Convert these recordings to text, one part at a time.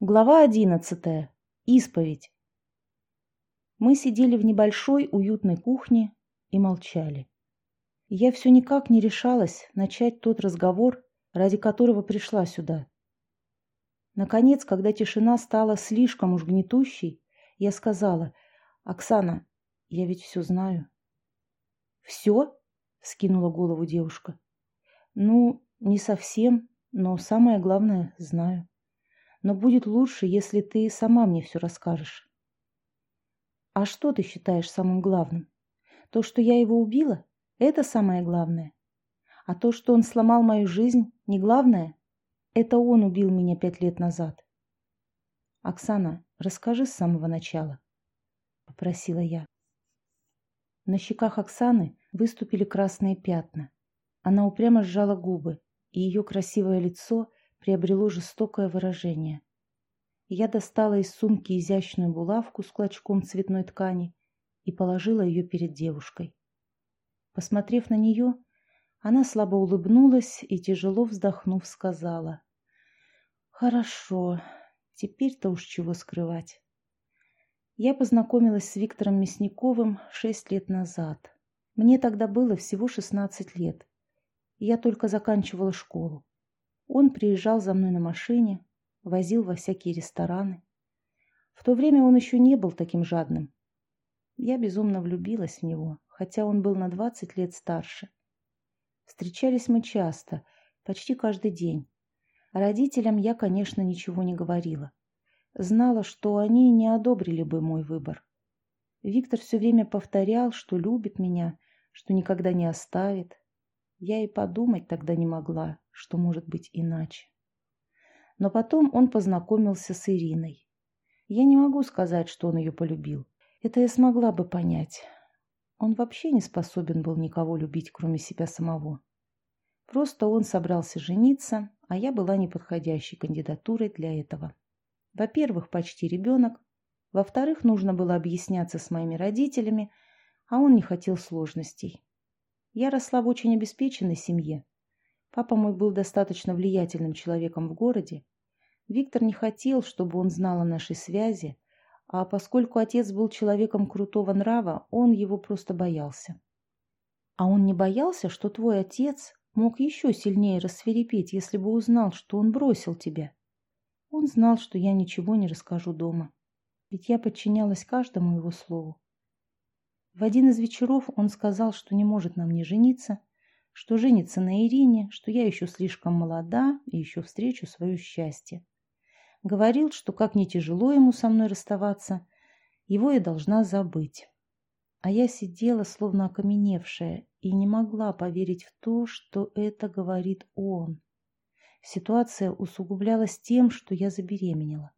Глава одиннадцатая. Исповедь. Мы сидели в небольшой уютной кухне и молчали. Я все никак не решалась начать тот разговор, ради которого пришла сюда. Наконец, когда тишина стала слишком уж гнетущей, я сказала, «Оксана, я ведь все знаю». «Все?» — скинула голову девушка. «Ну, не совсем, но самое главное знаю» но будет лучше, если ты сама мне все расскажешь. А что ты считаешь самым главным? То, что я его убила, это самое главное. А то, что он сломал мою жизнь, не главное. Это он убил меня пять лет назад. Оксана, расскажи с самого начала, попросила я. На щеках Оксаны выступили красные пятна. Она упрямо сжала губы, и ее красивое лицо приобрело жестокое выражение. Я достала из сумки изящную булавку с клочком цветной ткани и положила ее перед девушкой. Посмотрев на нее, она слабо улыбнулась и, тяжело вздохнув, сказала. «Хорошо, теперь-то уж чего скрывать». Я познакомилась с Виктором Мясниковым шесть лет назад. Мне тогда было всего шестнадцать лет. Я только заканчивала школу. Он приезжал за мной на машине, возил во всякие рестораны. В то время он еще не был таким жадным. Я безумно влюбилась в него, хотя он был на двадцать лет старше. Встречались мы часто, почти каждый день. Родителям я, конечно, ничего не говорила. Знала, что они не одобрили бы мой выбор. Виктор все время повторял, что любит меня, что никогда не оставит. Я и подумать тогда не могла, что может быть иначе. Но потом он познакомился с Ириной. Я не могу сказать, что он ее полюбил. Это я смогла бы понять. Он вообще не способен был никого любить, кроме себя самого. Просто он собрался жениться, а я была неподходящей кандидатурой для этого. Во-первых, почти ребенок. Во-вторых, нужно было объясняться с моими родителями, а он не хотел сложностей. Я росла в очень обеспеченной семье. Папа мой был достаточно влиятельным человеком в городе. Виктор не хотел, чтобы он знал о нашей связи, а поскольку отец был человеком крутого нрава, он его просто боялся. А он не боялся, что твой отец мог еще сильнее рассверепеть, если бы узнал, что он бросил тебя. Он знал, что я ничего не расскажу дома, ведь я подчинялась каждому его слову. В один из вечеров он сказал, что не может на мне жениться, что женится на Ирине, что я еще слишком молода и еще встречу свое счастье. Говорил, что как не тяжело ему со мной расставаться, его я должна забыть. А я сидела, словно окаменевшая, и не могла поверить в то, что это говорит он. Ситуация усугублялась тем, что я забеременела.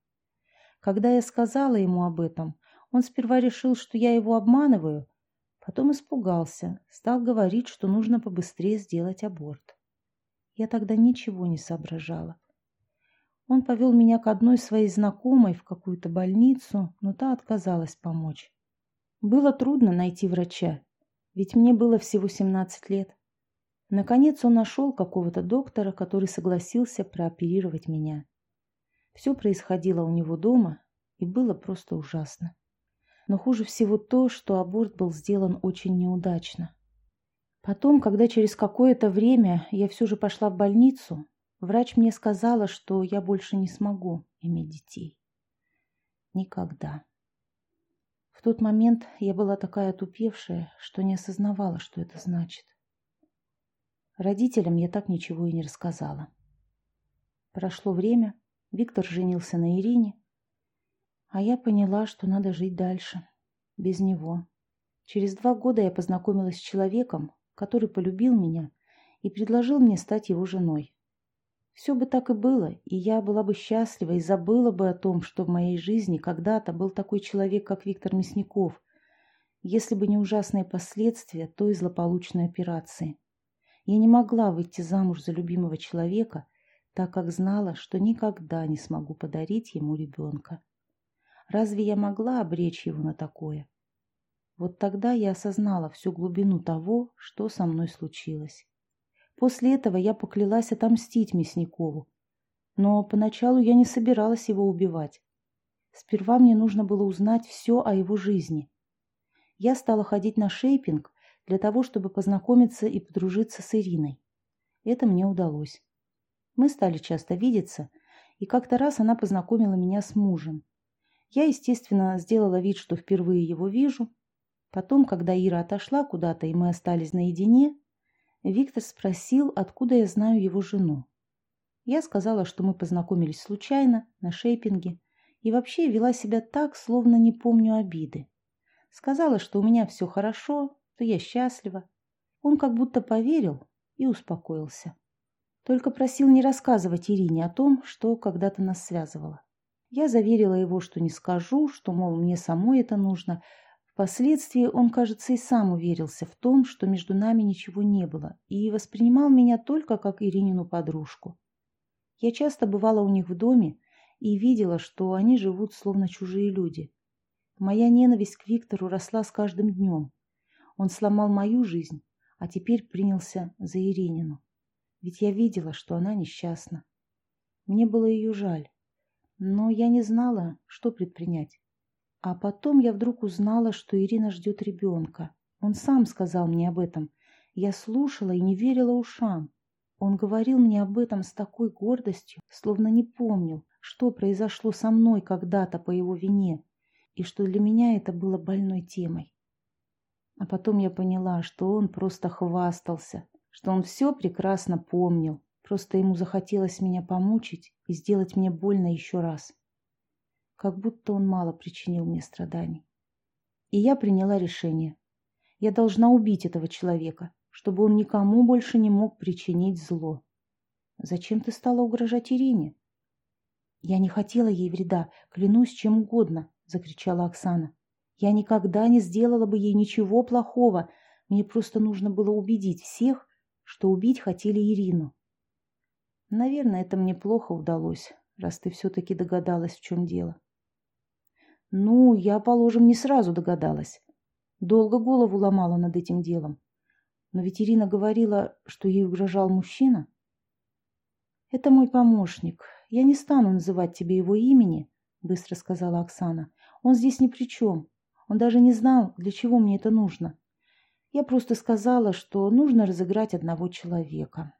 Когда я сказала ему об этом, он сперва решил, что я его обманываю, Потом испугался, стал говорить, что нужно побыстрее сделать аборт. Я тогда ничего не соображала. Он повел меня к одной своей знакомой в какую-то больницу, но та отказалась помочь. Было трудно найти врача, ведь мне было всего 17 лет. Наконец он нашел какого-то доктора, который согласился прооперировать меня. Все происходило у него дома, и было просто ужасно. Но хуже всего то, что аборт был сделан очень неудачно. Потом, когда через какое-то время я все же пошла в больницу, врач мне сказала, что я больше не смогу иметь детей. Никогда. В тот момент я была такая отупевшая, что не осознавала, что это значит. Родителям я так ничего и не рассказала. Прошло время, Виктор женился на Ирине, а я поняла, что надо жить дальше. Без него. Через два года я познакомилась с человеком, который полюбил меня и предложил мне стать его женой. Все бы так и было, и я была бы счастлива и забыла бы о том, что в моей жизни когда-то был такой человек, как Виктор Мясников, если бы не ужасные последствия той злополучной операции. Я не могла выйти замуж за любимого человека, так как знала, что никогда не смогу подарить ему ребенка. Разве я могла обречь его на такое? Вот тогда я осознала всю глубину того, что со мной случилось. После этого я поклялась отомстить Мясникову. Но поначалу я не собиралась его убивать. Сперва мне нужно было узнать все о его жизни. Я стала ходить на шейпинг для того, чтобы познакомиться и подружиться с Ириной. Это мне удалось. Мы стали часто видеться, и как-то раз она познакомила меня с мужем. Я, естественно, сделала вид, что впервые его вижу. Потом, когда Ира отошла куда-то, и мы остались наедине, Виктор спросил, откуда я знаю его жену. Я сказала, что мы познакомились случайно, на шейпинге, и вообще вела себя так, словно не помню обиды. Сказала, что у меня все хорошо, что я счастлива. Он как будто поверил и успокоился. Только просил не рассказывать Ирине о том, что когда-то нас связывало. Я заверила его, что не скажу, что, мол, мне самой это нужно. Впоследствии он, кажется, и сам уверился в том, что между нами ничего не было, и воспринимал меня только как Иринину подружку. Я часто бывала у них в доме и видела, что они живут словно чужие люди. Моя ненависть к Виктору росла с каждым днем. Он сломал мою жизнь, а теперь принялся за Иринину. Ведь я видела, что она несчастна. Мне было ее жаль, но я не знала, что предпринять. А потом я вдруг узнала, что Ирина ждет ребенка. Он сам сказал мне об этом. Я слушала и не верила ушам. Он говорил мне об этом с такой гордостью, словно не помнил, что произошло со мной когда-то по его вине, и что для меня это было больной темой. А потом я поняла, что он просто хвастался, что он все прекрасно помнил, просто ему захотелось меня помучить и сделать мне больно еще раз. Как будто он мало причинил мне страданий. И я приняла решение. Я должна убить этого человека, чтобы он никому больше не мог причинить зло. Зачем ты стала угрожать Ирине? Я не хотела ей вреда, клянусь чем угодно, закричала Оксана. Я никогда не сделала бы ей ничего плохого. Мне просто нужно было убедить всех, что убить хотели Ирину. Наверное, это мне плохо удалось, раз ты все-таки догадалась, в чем дело. Ну, я, положим, не сразу догадалась. Долго голову ломала над этим делом. Но ведь Ирина говорила, что ей угрожал мужчина. Это мой помощник. Я не стану называть тебе его имени, быстро сказала Оксана. Он здесь ни при чем. Он даже не знал, для чего мне это нужно. Я просто сказала, что нужно разыграть одного человека.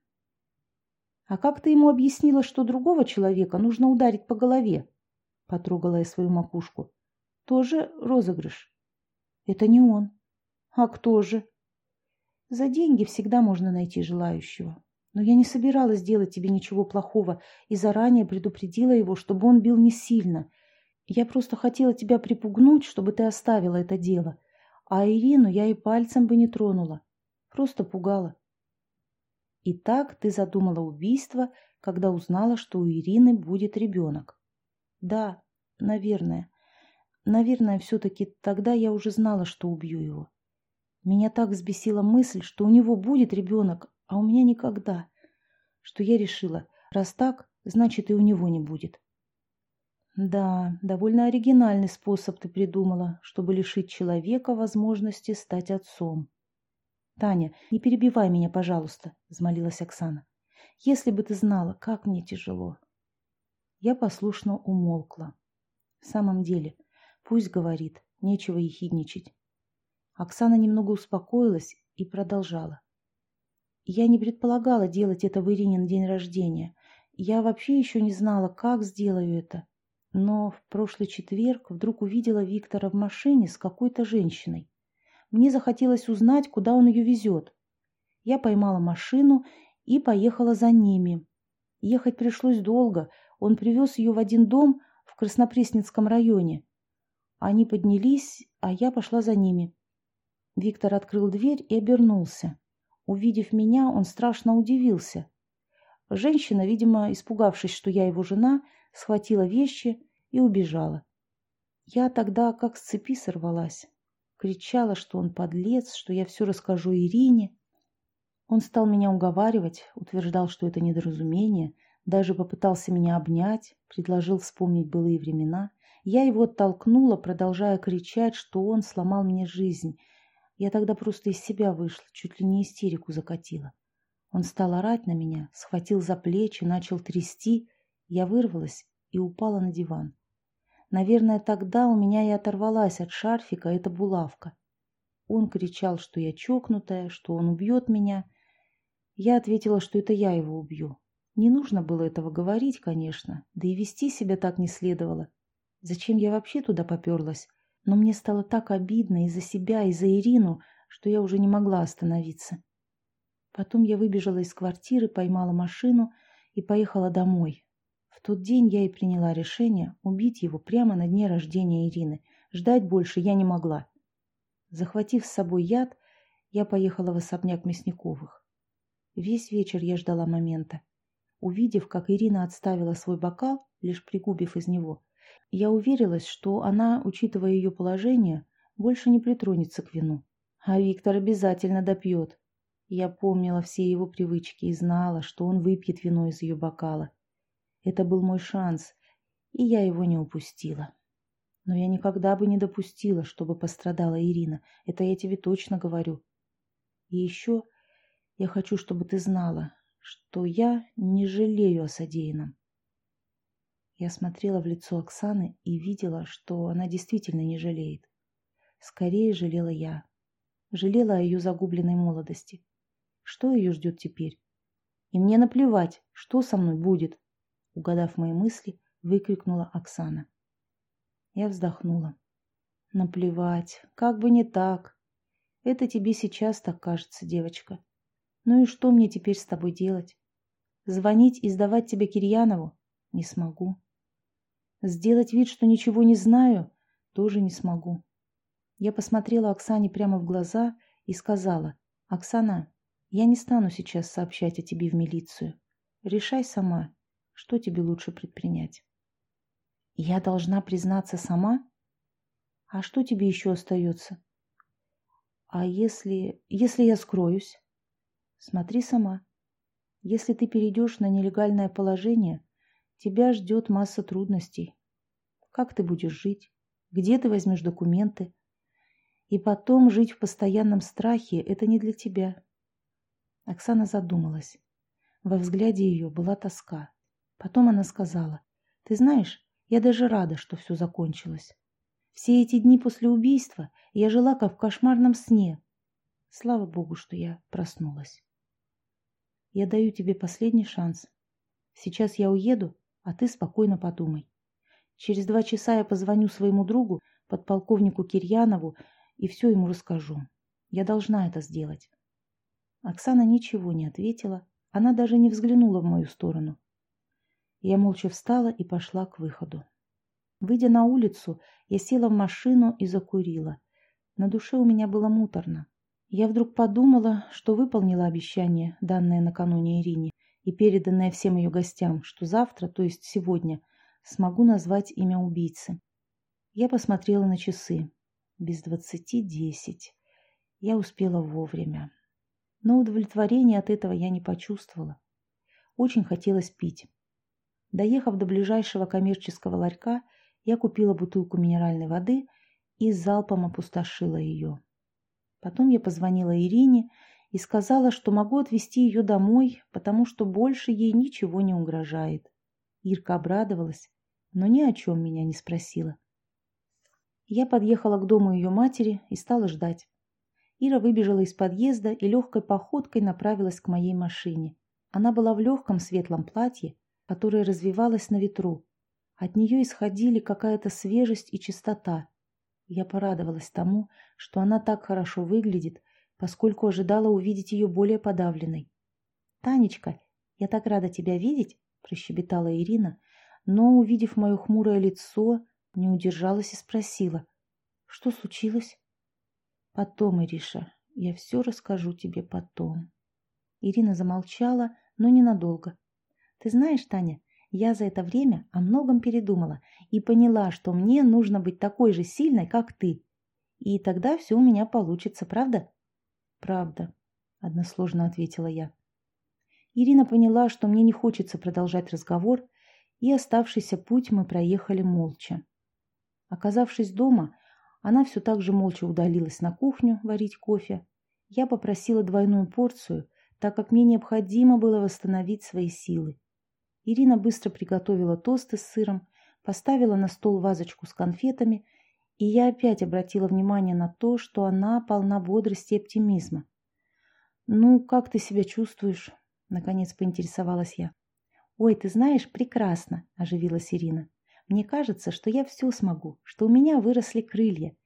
А как ты ему объяснила, что другого человека нужно ударить по голове? Потрогала я свою макушку. Тоже розыгрыш. Это не он. А кто же? За деньги всегда можно найти желающего. Но я не собиралась делать тебе ничего плохого и заранее предупредила его, чтобы он бил не сильно. Я просто хотела тебя припугнуть, чтобы ты оставила это дело. А Ирину я и пальцем бы не тронула. Просто пугала. И так ты задумала убийство, когда узнала, что у Ирины будет ребенок. Да, наверное. Наверное, все-таки тогда я уже знала, что убью его. Меня так взбесила мысль, что у него будет ребенок, а у меня никогда. Что я решила, раз так, значит и у него не будет. Да, довольно оригинальный способ ты придумала, чтобы лишить человека возможности стать отцом. Таня, не перебивай меня, пожалуйста, взмолилась Оксана. Если бы ты знала, как мне тяжело. Я послушно умолкла. В самом деле, пусть говорит, нечего ехидничать. Оксана немного успокоилась и продолжала. Я не предполагала делать это в Иринин день рождения. Я вообще еще не знала, как сделаю это. Но в прошлый четверг вдруг увидела Виктора в машине с какой-то женщиной. Мне захотелось узнать, куда он ее везет. Я поймала машину и поехала за ними. Ехать пришлось долго. Он привез ее в один дом в Краснопресненском районе. Они поднялись, а я пошла за ними. Виктор открыл дверь и обернулся. Увидев меня, он страшно удивился. Женщина, видимо, испугавшись, что я его жена, схватила вещи и убежала. Я тогда как с цепи сорвалась. Кричала, что он подлец, что я все расскажу Ирине. Он стал меня уговаривать, утверждал, что это недоразумение, даже попытался меня обнять, предложил вспомнить былые времена. Я его оттолкнула, продолжая кричать, что он сломал мне жизнь, я тогда просто из себя вышла, чуть ли не истерику закатила. Он стал орать на меня, схватил за плечи, начал трясти. Я вырвалась и упала на диван. Наверное, тогда у меня и оторвалась от шарфика эта булавка. Он кричал, что я чокнутая, что он убьет меня. Я ответила, что это я его убью. Не нужно было этого говорить, конечно, да и вести себя так не следовало. Зачем я вообще туда поперлась? Но мне стало так обидно и за себя, и за Ирину, что я уже не могла остановиться. Потом я выбежала из квартиры, поймала машину и поехала домой. Тот день я и приняла решение убить его прямо на дне рождения Ирины. Ждать больше я не могла. Захватив с собой яд, я поехала в особняк Мясниковых. Весь вечер я ждала момента. Увидев, как Ирина отставила свой бокал, лишь пригубив из него, я уверилась, что она, учитывая ее положение, больше не притронется к вину. А Виктор обязательно допьет. Я помнила все его привычки и знала, что он выпьет вино из ее бокала. Это был мой шанс, и я его не упустила. Но я никогда бы не допустила, чтобы пострадала Ирина. Это я тебе точно говорю. И еще я хочу, чтобы ты знала, что я не жалею о содеянном. Я смотрела в лицо Оксаны и видела, что она действительно не жалеет. Скорее жалела я. Жалела о ее загубленной молодости. Что ее ждет теперь? И мне наплевать, что со мной будет. Угадав мои мысли, выкрикнула Оксана. Я вздохнула. Наплевать, как бы не так. Это тебе сейчас так кажется, девочка. Ну и что мне теперь с тобой делать? Звонить и сдавать тебя Кирьянову? Не смогу. Сделать вид, что ничего не знаю, тоже не смогу. Я посмотрела Оксане прямо в глаза и сказала, «Оксана, я не стану сейчас сообщать о тебе в милицию. Решай сама, что тебе лучше предпринять. Я должна признаться сама? А что тебе еще остается? А если... если я скроюсь? Смотри сама. Если ты перейдешь на нелегальное положение, тебя ждет масса трудностей. Как ты будешь жить? Где ты возьмешь документы? И потом жить в постоянном страхе – это не для тебя. Оксана задумалась. Во взгляде ее была тоска. Потом она сказала, «Ты знаешь, я даже рада, что все закончилось. Все эти дни после убийства я жила как в кошмарном сне. Слава Богу, что я проснулась. Я даю тебе последний шанс. Сейчас я уеду, а ты спокойно подумай. Через два часа я позвоню своему другу, подполковнику Кирьянову, и все ему расскажу. Я должна это сделать. Оксана ничего не ответила, она даже не взглянула в мою сторону. Я молча встала и пошла к выходу. Выйдя на улицу, я села в машину и закурила. На душе у меня было муторно. Я вдруг подумала, что выполнила обещание, данное накануне Ирине, и переданное всем ее гостям, что завтра, то есть сегодня, смогу назвать имя убийцы. Я посмотрела на часы. Без двадцати десять. Я успела вовремя но удовлетворения от этого я не почувствовала. Очень хотелось пить. Доехав до ближайшего коммерческого ларька, я купила бутылку минеральной воды и залпом опустошила ее. Потом я позвонила Ирине и сказала, что могу отвезти ее домой, потому что больше ей ничего не угрожает. Ирка обрадовалась, но ни о чем меня не спросила. Я подъехала к дому ее матери и стала ждать. Ира выбежала из подъезда и легкой походкой направилась к моей машине. Она была в легком светлом платье, которое развивалось на ветру. От нее исходили какая-то свежесть и чистота. Я порадовалась тому, что она так хорошо выглядит, поскольку ожидала увидеть ее более подавленной. «Танечка, я так рада тебя видеть!» – прощебетала Ирина, но, увидев мое хмурое лицо, не удержалась и спросила. «Что случилось?» Потом, Ириша, я все расскажу тебе потом. Ирина замолчала, но ненадолго. Ты знаешь, Таня, я за это время о многом передумала и поняла, что мне нужно быть такой же сильной, как ты. И тогда все у меня получится, правда? Правда, односложно ответила я. Ирина поняла, что мне не хочется продолжать разговор, и оставшийся путь мы проехали молча. Оказавшись дома, она все так же молча удалилась на кухню варить кофе. Я попросила двойную порцию, так как мне необходимо было восстановить свои силы. Ирина быстро приготовила тосты с сыром, поставила на стол вазочку с конфетами, и я опять обратила внимание на то, что она полна бодрости и оптимизма. «Ну, как ты себя чувствуешь?» — наконец поинтересовалась я. «Ой, ты знаешь, прекрасно!» — оживилась Ирина. «Мне кажется, что я все смогу, что у меня выросли крылья.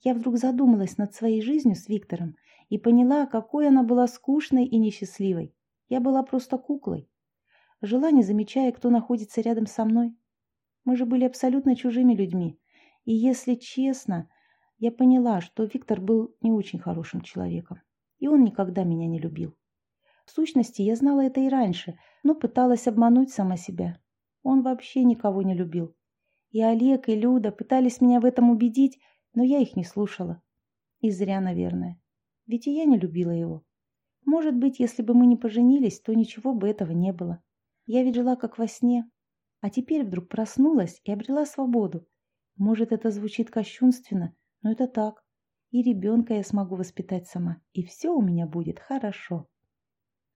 Я вдруг задумалась над своей жизнью с Виктором и поняла, какой она была скучной и несчастливой. Я была просто куклой. Жила, не замечая, кто находится рядом со мной. Мы же были абсолютно чужими людьми. И если честно, я поняла, что Виктор был не очень хорошим человеком. И он никогда меня не любил. В сущности, я знала это и раньше, но пыталась обмануть сама себя. Он вообще никого не любил. И Олег, и Люда пытались меня в этом убедить, но я их не слушала. И зря, наверное. Ведь и я не любила его. Может быть, если бы мы не поженились, то ничего бы этого не было. Я ведь жила как во сне. А теперь вдруг проснулась и обрела свободу. Может, это звучит кощунственно, но это так. И ребенка я смогу воспитать сама, и все у меня будет хорошо.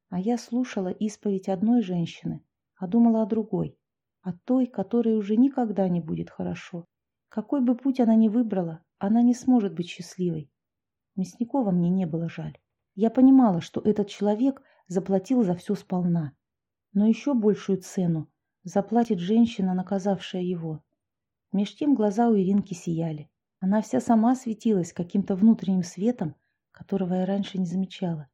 А я слушала исповедь одной женщины, а думала о другой, о той, которой уже никогда не будет хорошо. Какой бы путь она ни выбрала, она не сможет быть счастливой. Мясникова мне не было жаль. Я понимала, что этот человек заплатил за все сполна. Но еще большую цену заплатит женщина, наказавшая его. Меж тем глаза у Иринки сияли. Она вся сама светилась каким-то внутренним светом, которого я раньше не замечала.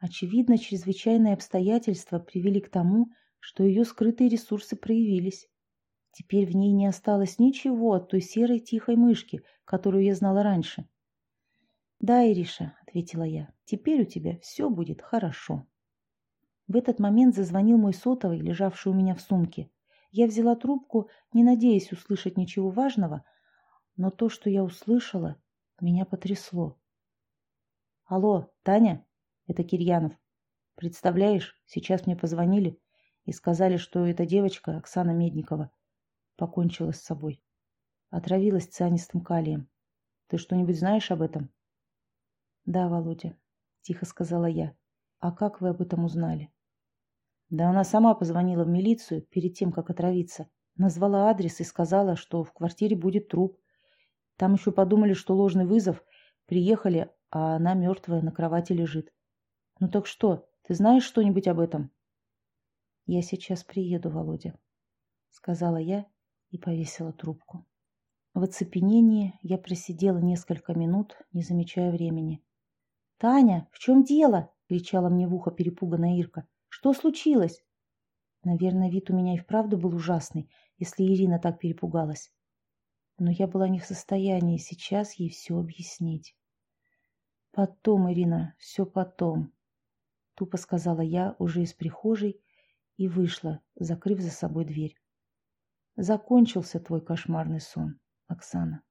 Очевидно, чрезвычайные обстоятельства привели к тому, что ее скрытые ресурсы проявились. Теперь в ней не осталось ничего от той серой тихой мышки, которую я знала раньше. «Да, Ириша», — ответила я, — «теперь у тебя все будет хорошо». В этот момент зазвонил мой сотовый, лежавший у меня в сумке. Я взяла трубку, не надеясь услышать ничего важного, но то, что я услышала, меня потрясло. «Алло, Таня? Это Кирьянов. Представляешь, сейчас мне позвонили и сказали, что эта девочка, Оксана Медникова, покончила с собой. Отравилась цианистым калием. Ты что-нибудь знаешь об этом?» «Да, Володя», — тихо сказала я. «А как вы об этом узнали?» Да она сама позвонила в милицию перед тем, как отравиться. Назвала адрес и сказала, что в квартире будет труп. Там еще подумали, что ложный вызов. Приехали, а она мертвая на кровати лежит. Ну так что, ты знаешь что-нибудь об этом? Я сейчас приеду, Володя, сказала я и повесила трубку. В оцепенении я просидела несколько минут, не замечая времени. «Таня, в чем дело?» — кричала мне в ухо перепуганная Ирка. Что случилось? Наверное, вид у меня и вправду был ужасный, если Ирина так перепугалась. Но я была не в состоянии сейчас ей все объяснить. «Потом, Ирина, все потом», — тупо сказала я уже из прихожей и вышла, закрыв за собой дверь. Закончился твой кошмарный сон, Оксана.